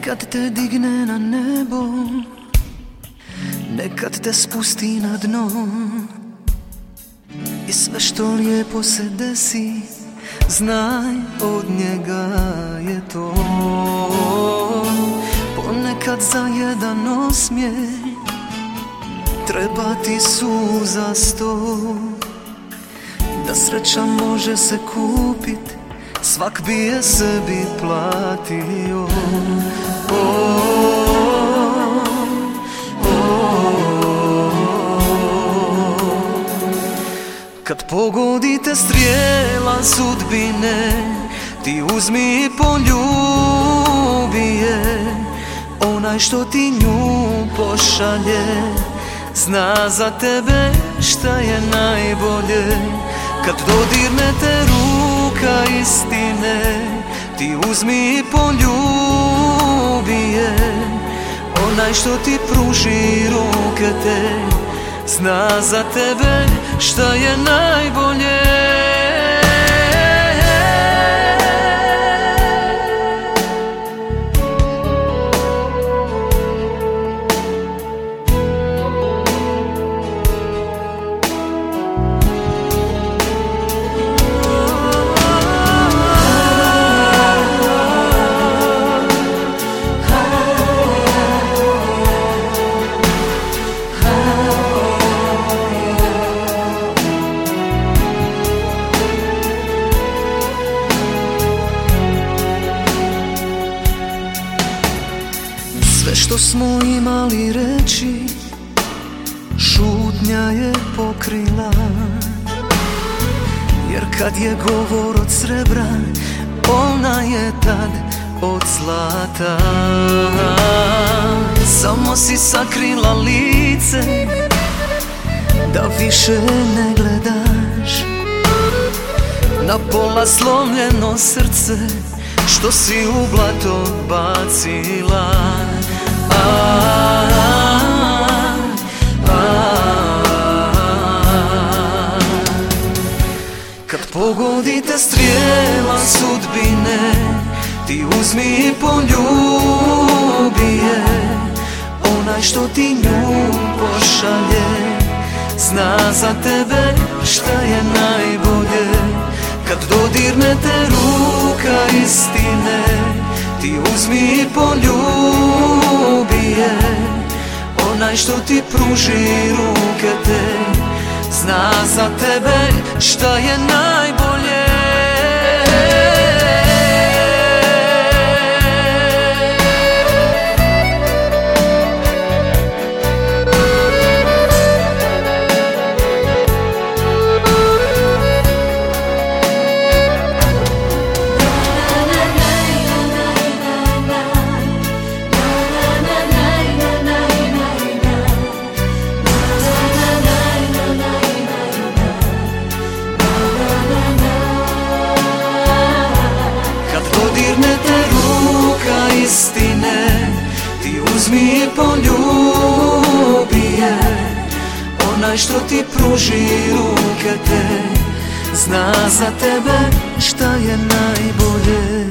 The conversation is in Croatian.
Nekad te digne na nebo Nekad te spusti na dno. I sve što lijepo se desi Znaj od njega je to. Ponekad za jedan osmijeh Treba ti suza sto. Da sreća može se kupit Svak bi je sebi platio. Kad pogodite strijela sudbine Ti uzmi i poljubi je. Onaj što ti nju pošalje Zna za tebe šta je najbolje. Kad dodirne te ruka istine Ti uzmi i poljubi je. Onaj što ti pruži ruke te Zna za tebe šta je najbolje smo imali reći Šutnja je pokrila. Jer kad je govor od srebra Ona je tad od zlata. Samo si sakrila lice Da više ne gledaš. Na pola slomljeno srce Što si u blato bacila kad pogodite strijela sudbine Ti uzmi i poljubi je. Onaj što ti nju pošalje Zna za tebe šta je najbolje. Kad dodirne te ruka istine Ti uzmi i poljubi je Onaj što ti pruži ruke te. Zna za tebe šta je najbolje istine Ti uzmi i poljubi je. Onaj što ti pruži ruke te Zna za tebe šta je najbolje